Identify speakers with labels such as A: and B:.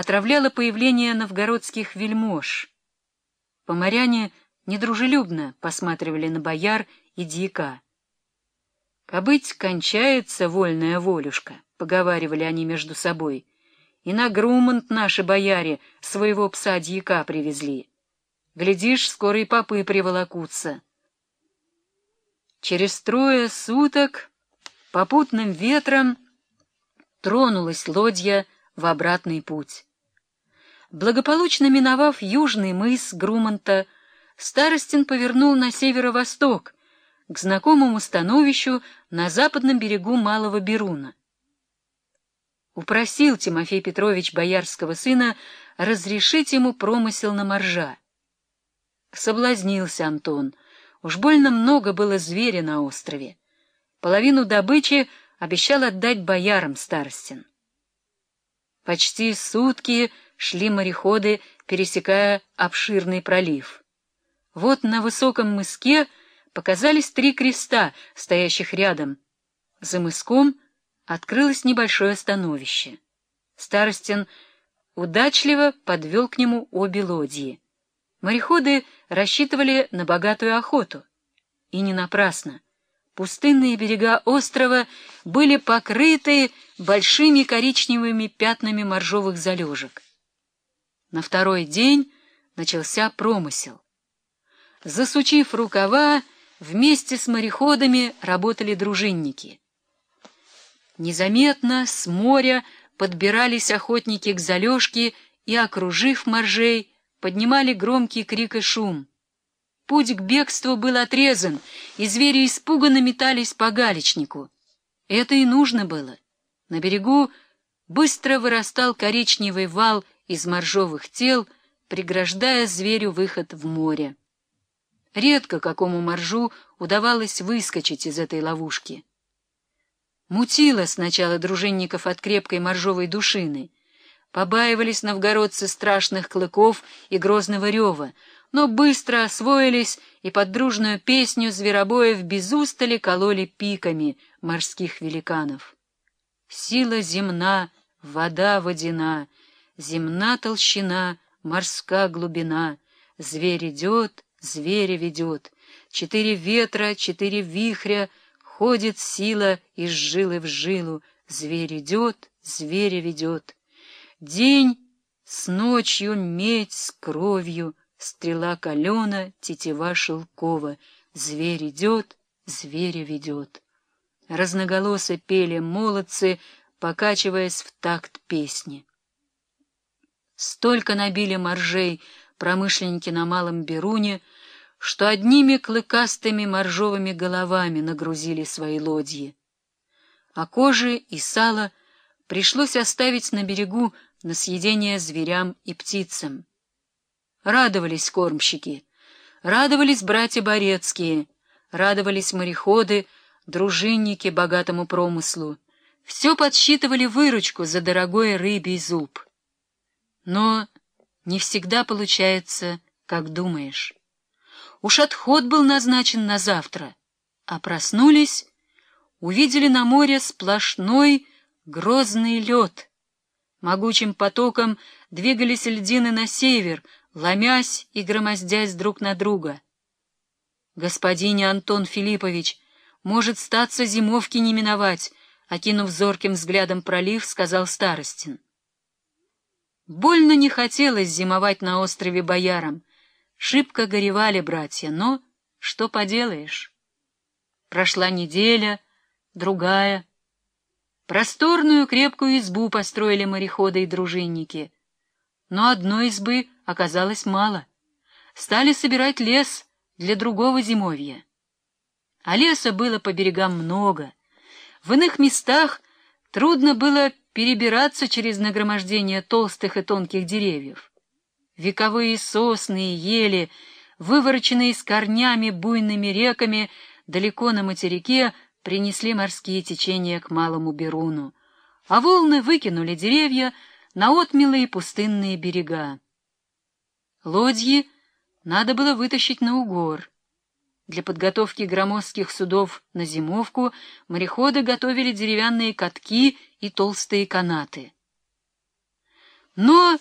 A: отравляло появление новгородских вельмож. Поморяне недружелюбно посматривали на бояр и дьяка. «Кобыть кончается вольная волюшка», — поговаривали они между собой, — «и на Грумант наши бояре своего пса дьяка привезли. Глядишь, скоро и попы приволокутся». Через трое суток попутным ветром тронулась лодья в обратный путь. Благополучно миновав южный мыс Груманта, Старостин повернул на северо-восток, к знакомому становищу на западном берегу Малого Беруна. Упросил Тимофей Петрович боярского сына разрешить ему промысел на моржа. Соблазнился Антон. Уж больно много было зверя на острове. Половину добычи обещал отдать боярам Старостин. Почти сутки шли мореходы, пересекая обширный пролив. Вот на высоком мыске показались три креста, стоящих рядом. За мыском открылось небольшое становище. Старостин удачливо подвел к нему обе лодьи. Мореходы рассчитывали на богатую охоту. И не напрасно. Пустынные берега острова были покрыты большими коричневыми пятнами моржовых залежек. На второй день начался промысел. Засучив рукава, вместе с мореходами работали дружинники. Незаметно с моря подбирались охотники к залежке и, окружив моржей, поднимали громкий крик и шум. Путь к бегству был отрезан, и звери испуганно метались по галечнику. Это и нужно было. На берегу быстро вырастал коричневый вал из моржовых тел, преграждая зверю выход в море. Редко какому моржу удавалось выскочить из этой ловушки. Мутило сначала дружинников от крепкой моржовой душины. Побаивались новгородцы страшных клыков и грозного рева, но быстро освоились и под дружную песню зверобоев без устали кололи пиками морских великанов. Сила земна, вода водяна, земна толщина, морска глубина, зверь идет, зверя ведет, четыре ветра, четыре вихря, ходит сила из жилы в жилу, зверь идет, зверя ведет. День с ночью медь с кровью, Стрела калена, тетива шелкова, Зверь идет, зверя ведет. Разноголосо пели молодцы, покачиваясь в такт песни. Столько набили моржей промышленники на Малом Беруне, что одними клыкастыми моржовыми головами нагрузили свои лодьи. А кожи и сало пришлось оставить на берегу на съедение зверям и птицам. Радовались кормщики, радовались братья Борецкие, радовались мореходы, дружинники богатому промыслу. Все подсчитывали выручку за дорогой рыбий зуб. Но не всегда получается, как думаешь. Уж отход был назначен на завтра, а проснулись, увидели на море сплошной грозный лед. Могучим потоком двигались льдины на север — ломясь и громоздясь друг на друга. «Господине Антон Филиппович, может, статься зимовки не миновать», окинув зорким взглядом пролив, сказал Старостин. Больно не хотелось зимовать на острове Боярам. Шибко горевали братья, но что поделаешь? Прошла неделя, другая. Просторную крепкую избу построили мореходы и дружинники. Но одной избы оказалось мало. Стали собирать лес для другого зимовья. А леса было по берегам много. В иных местах трудно было перебираться через нагромождение толстых и тонких деревьев. Вековые сосны и ели, вывороченные с корнями буйными реками, далеко на материке принесли морские течения к Малому Беруну, а волны выкинули деревья на отмелые пустынные берега. Лодьи надо было вытащить на угор. Для подготовки громоздких судов на зимовку мореходы готовили деревянные катки и толстые канаты. Но